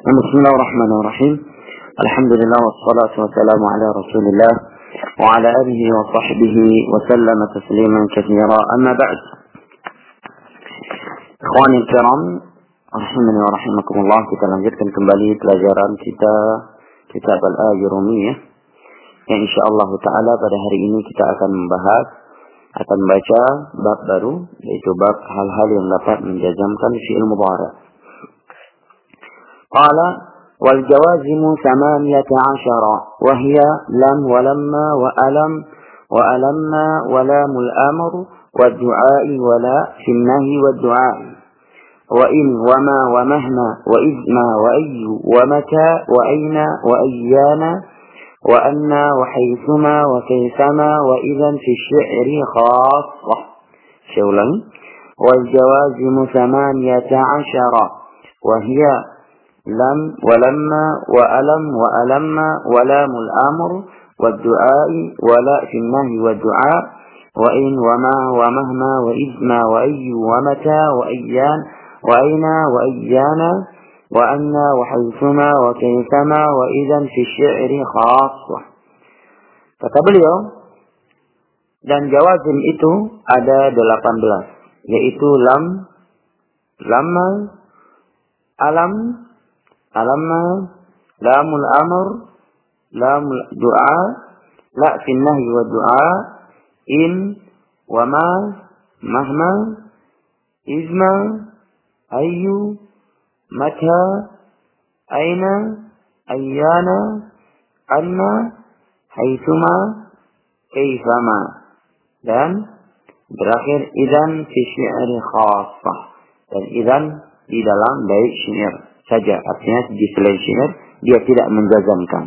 بسم الله الرحمن الرحيم الحمد لله والصلاة والسلام على رسول الله وعلى آله وصحبه وسلم تسليما كثيرا أما بعد إخواني الكرام رحمني ورحمكم الله kita lanjutkan kembali pelajaran kita kitab Al-Ajurumiyah yang insyaallah taala pada hari ini kita akan membahas akan membaca bab baru yaitu bab hal-hal yang dapat menjazamkan fi'il mudhari' قال والجوازم ثمانية عشر وهي لم ولما وألم وألما ولام الأمر والدعاء ولا في النهي والدعاء. وإن وما ومهما وإذ ما وأي ومتى وأين وأيان وأن وحيثما وكيفما وإذا في الشعر خاصة. شولا والجوازم ثمانية عشر وهي لم ولما وألم وألم ولام الأمر والدعاء ولا في النهي والدعاء وإن وما ومهما وإذ ما وأي ومتى وأيان وأين وأيان وأن وحيثما وكيفما وإذا في الشعر خاصة. Kata beliau dan jawazim itu ada 18 yaitu lam lama alam ألما لام الأمر لام الدعاء لا في النهي والدعاء إن وما مهما إذما أي متى أين أيان أن حيثما كيفما. dan berakhir idan fi syi'ri khassah dan idan di dalam bait syair. Saja. Artinya di selain dia tidak menjazamkan.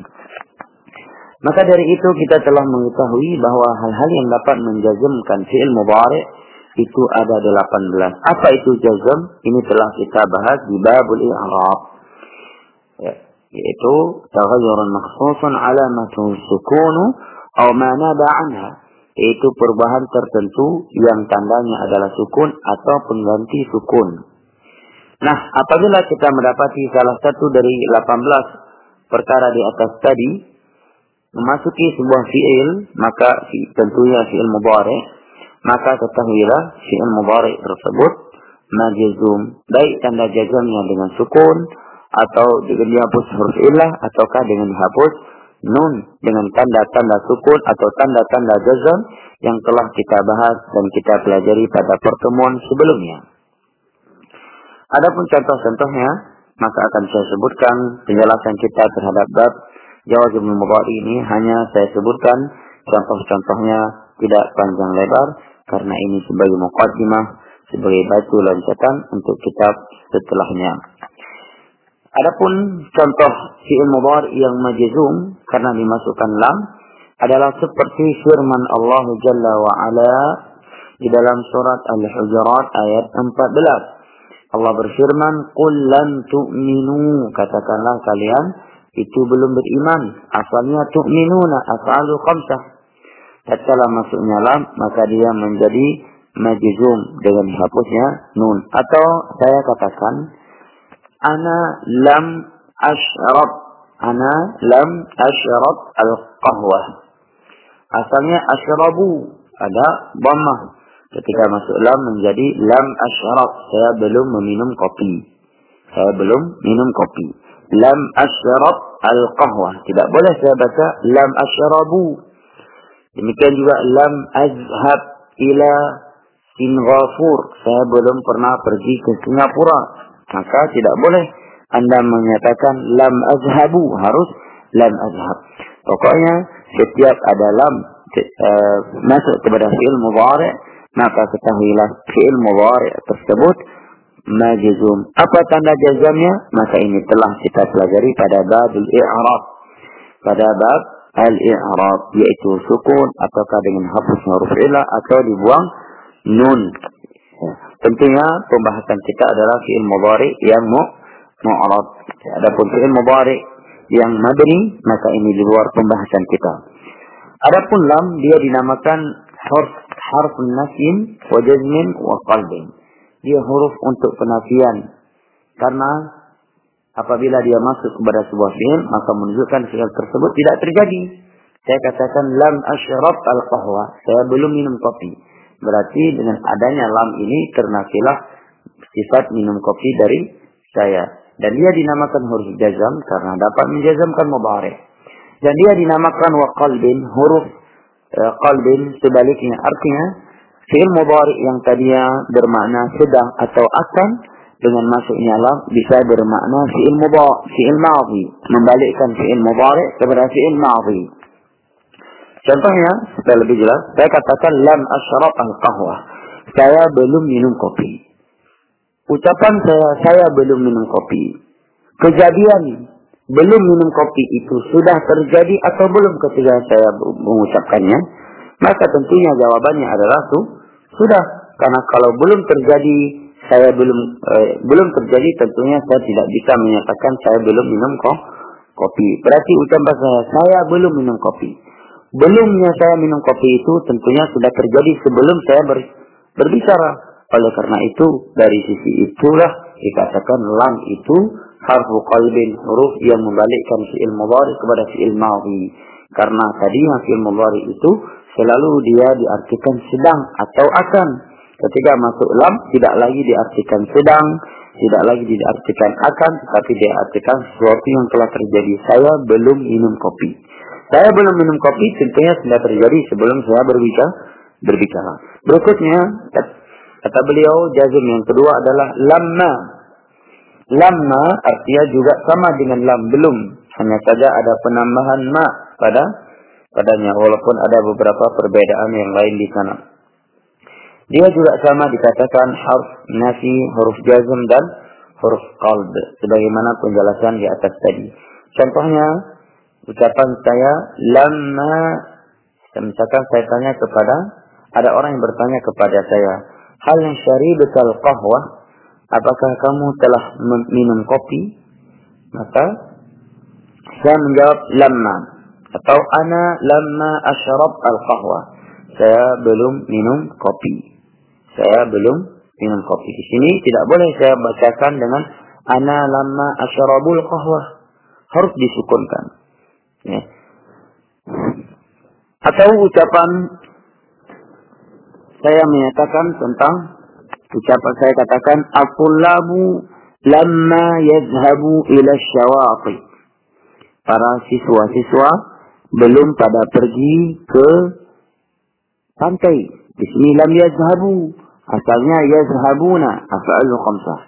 Maka dari itu kita telah mengetahui bahwa hal-hal yang dapat menjazamkan fi'il mudhari itu ada 18. Apa itu jazam? Ini telah kita bahas di babul i'rab. Ya, yaitu taghayyurun makhsusun alamatu sukunu atau ma nada anha yaitu perubahan tertentu yang tandanya adalah sukun atau pengganti sukun. Nah, apabila kita mendapati salah satu dari 18 perkara di atas tadi memasuki sebuah fi'il, maka tentunya fi'il mudhari, maka ketahuilah fi'il mudhari tersebut majzum, baik tanda jazamnya dengan sukun atau dengan dihapus huruf illah ataukah dengan dihapus nun dengan tanda-tanda sukun atau tanda-tanda jazam yang telah kita bahas dan kita pelajari pada pertemuan sebelumnya. Adapun contoh-contohnya, maka akan saya sebutkan penjelasan kita terhadap bab jawazul mudhari ini hanya saya sebutkan contoh-contohnya tidak panjang lebar karena ini sebagai muqaddimah sebagai batu loncatan untuk kitab setelahnya. Adapun contoh fi'il mudhari yang majzum karena dimasukkan lam adalah seperti firman Allah Jalla wa Ala di dalam surat Al-Hujurat ayat 14 Allah berfirman, "Qul lan tu'minu." Katakanlah kalian itu belum beriman. Asalnya tu'minuna, asalu khamsah. Tatkala masuknya lam, maka dia menjadi majzum dengan dihapusnya nun. Atau saya katakan, ana lam ashrab. Ana lam ashrab al-qahwah. Asalnya ashrabu. Ada dhammah. Ketika masuk lam menjadi lam asyraf. Saya belum meminum kopi. Saya belum minum kopi. Lam asyraf al-qahwah. Tidak boleh saya baca lam asyrabu. Demikian juga lam azhab ila Singapura. Saya belum pernah pergi ke Singapura. Maka tidak boleh anda menyatakan lam azhabu. Harus lam azhab. Pokoknya setiap ada lam uh, masuk kepada fi'il mudhari' maka ketahuilah fi'il mudhari tersebut majzum. Apa tanda jazamnya? Maka ini telah kita pelajari pada babul i'rab. Pada bab al-i'rab yaitu sukun ataukah dengan hapus huruf ilah atau dibuang nun. Ya. Tentunya pembahasan kita adalah fi'il mudhari yang mu mu'rab. Adapun fi'il mudhari yang madri maka ini di luar pembahasan kita. Adapun lam dia dinamakan huruf harf nasin wa jazmin wa qalbin. Dia huruf untuk penafian. Karena Apabila dia masuk kepada sebuah fi'il, maka menunjukkan fi'il tersebut tidak terjadi. Saya katakan lam asyrab al-qahwa. Saya belum minum kopi. Berarti dengan adanya lam ini ternafilah sifat minum kopi dari saya. Dan dia dinamakan huruf jazam karena dapat menjazamkan mubarak. Dan dia dinamakan wa qalbin, huruf qalbin sebaliknya. Artinya, fi'il mubarak yang tadinya bermakna sedang atau akan, dengan masuknya lam bisa bermakna fi'il mudhari, fi'il madhi, membalikkan fi'il mudhari kepada fi'il madhi. Contohnya, supaya lebih jelas, saya katakan lam asyrab al-qahwah. Saya belum minum kopi. Ucapan saya, saya belum minum kopi. Kejadian belum minum kopi itu sudah terjadi atau belum ketika saya mengucapkannya? Maka tentunya jawabannya adalah tuh, sudah. Karena kalau belum terjadi saya belum eh, belum terjadi tentunya saya tidak bisa menyatakan saya belum minum kok kopi. Berarti ucapan saya saya belum minum kopi. Belumnya saya minum kopi itu tentunya sudah terjadi sebelum saya ber, berbicara. Oleh karena itu dari sisi itulah dikatakan lam itu harfu qalbin huruf yang membalikkan fi'il mudhari kepada fi'il madhi. Karena tadinya fi'il mudhari itu selalu dia diartikan sedang atau akan. Ketika masuk lam tidak lagi diartikan sedang, tidak lagi diartikan akan, tetapi diartikan sesuatu yang telah terjadi. Saya belum minum kopi. Saya belum minum kopi tentunya sudah terjadi sebelum saya berbicara. berbicara. Berikutnya kata beliau jazim yang kedua adalah lamma. Lamma artinya juga sama dengan lam belum. Hanya saja ada penambahan ma pada padanya walaupun ada beberapa perbedaan yang lain di sana. Dia juga sama dikatakan harf nafi, huruf jazm dan huruf qalb sebagaimana penjelasan di atas tadi. Contohnya ucapan saya lama misalkan saya tanya kepada ada orang yang bertanya kepada saya, hal yang syaribatal qahwa apakah kamu telah minum kopi? Maka saya menjawab lama atau ana lama asyrab al qahwa. Saya belum minum kopi. Saya belum minum kopi. Di sini tidak boleh saya bacakan dengan ana lama asyarabul qahwah. Harus disukunkan. Ya. Atau ucapan saya menyatakan tentang ucapan saya katakan Aqullabu lamma yazhabu ila syawati. Para siswa-siswa belum pada pergi ke pantai. Di sini lam yazhabu Asalnya yazhabuna af'alu khamsah.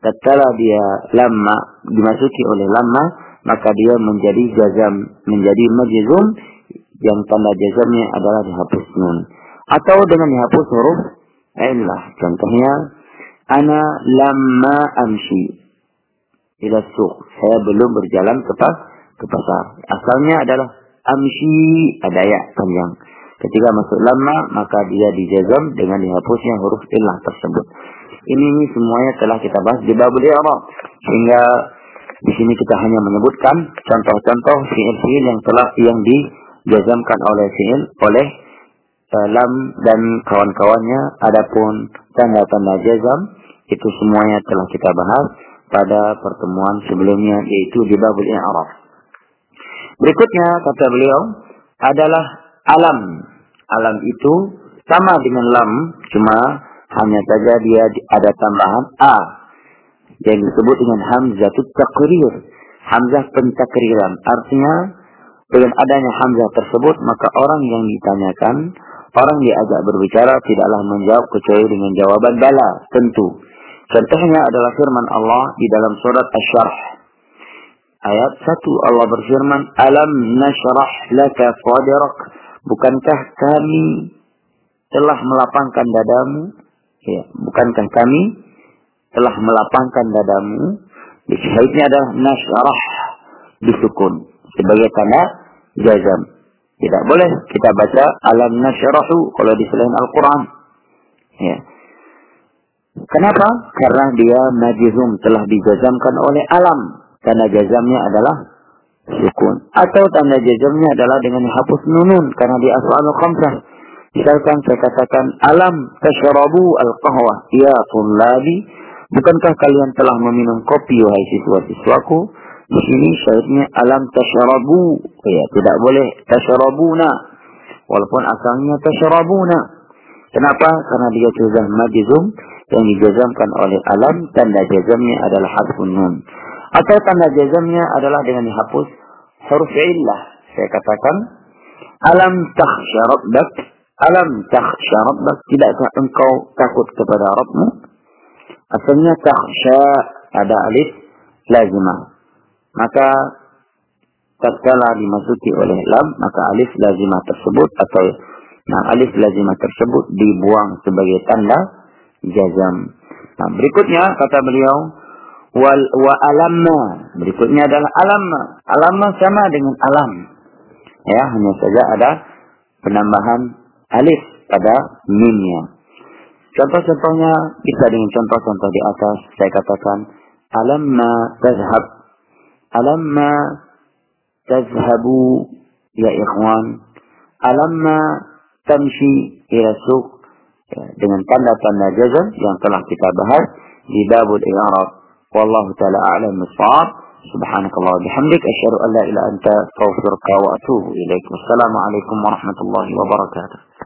Tatkala dia lama dimasuki oleh lama maka dia menjadi jazam, menjadi majzum yang tanda jazamnya adalah dihapus nun. Atau dengan dihapus huruf illah. Contohnya ana lamma amshi ila suq. Saya belum berjalan ke, ke pasar. Asalnya adalah amshi ada ya panjang. Ketika masuk lama, maka dia dijazam dengan dihapusnya huruf ilah tersebut. Ini, ini semuanya telah kita bahas di babul i'rab. Sehingga di sini kita hanya menyebutkan contoh-contoh fiil-fiil yang telah yang dijazamkan oleh fiil oleh lam dan kawan-kawannya. Adapun tanda-tanda jazam itu semuanya telah kita bahas pada pertemuan sebelumnya yaitu di babul i'rab. Berikutnya kata beliau adalah alam alam itu sama dengan lam, cuma hanya saja dia ada tambahan a yang disebut dengan hamzatut takrir, hamzah pentakriran. Artinya dengan adanya hamzah tersebut maka orang yang ditanyakan, orang diajak berbicara tidaklah menjawab kecuali dengan jawaban bala, tentu. Contohnya adalah firman Allah di dalam surat Asy-Syarh ayat 1 Allah berfirman alam nashrah laka sadrak Bukankah kami telah melapangkan dadamu? Ya, bukankah kami telah melapangkan dadamu? Di adalah nasyarah disukun sebagai tanda jazam. Tidak boleh kita baca alam nasyarahu kalau di selain Al-Quran. Ya. Kenapa? Karena dia majizum telah dijazamkan oleh alam. Karena jazamnya adalah sukun. Atau tanda jazamnya adalah dengan hapus nunun karena di asal khamsah. Misalkan saya katakan alam tashrabu al-qahwa ya tullabi Bukankah kalian telah meminum kopi wahai siswa-siswaku? Di sini syahidnya alam tasyarabu. Ya, tidak boleh tasyarabuna. Walaupun asalnya tasyarabuna. Kenapa? Karena dia jazam majzum yang dijazamkan oleh alam tanda jazamnya adalah harfun nun. Atau tanda jazamnya adalah dengan dihapus huruf illah. Saya katakan alam takhsha rabbak alam takhsha rabbak tidakkah engkau takut kepada Rabbmu? Asalnya takhsha ada alif lazimah. Maka tatkala dimasuki oleh lam maka alif lazimah tersebut atau nah alif lazimah tersebut dibuang sebagai tanda jazam. Nah, berikutnya kata beliau wal wa alamma. Berikutnya adalah alamma. Alamma sama dengan alam. Ya, hanya saja ada penambahan alif pada mimnya. Contoh-contohnya bisa dengan contoh-contoh di atas. Saya katakan alamma tazhab. Alamma tazhabu ya ikhwan. Alamma tamshi ila suq dengan tanda-tanda jazm yang telah kita bahas di babul i'rab wallahu taala a'lam bissawab subhanakallah bihamdik asyhadu an la ilaha illa anta astaghfiruka wa atubu ilaik wassalamu alaikum warahmatullahi wabarakatuh